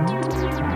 Música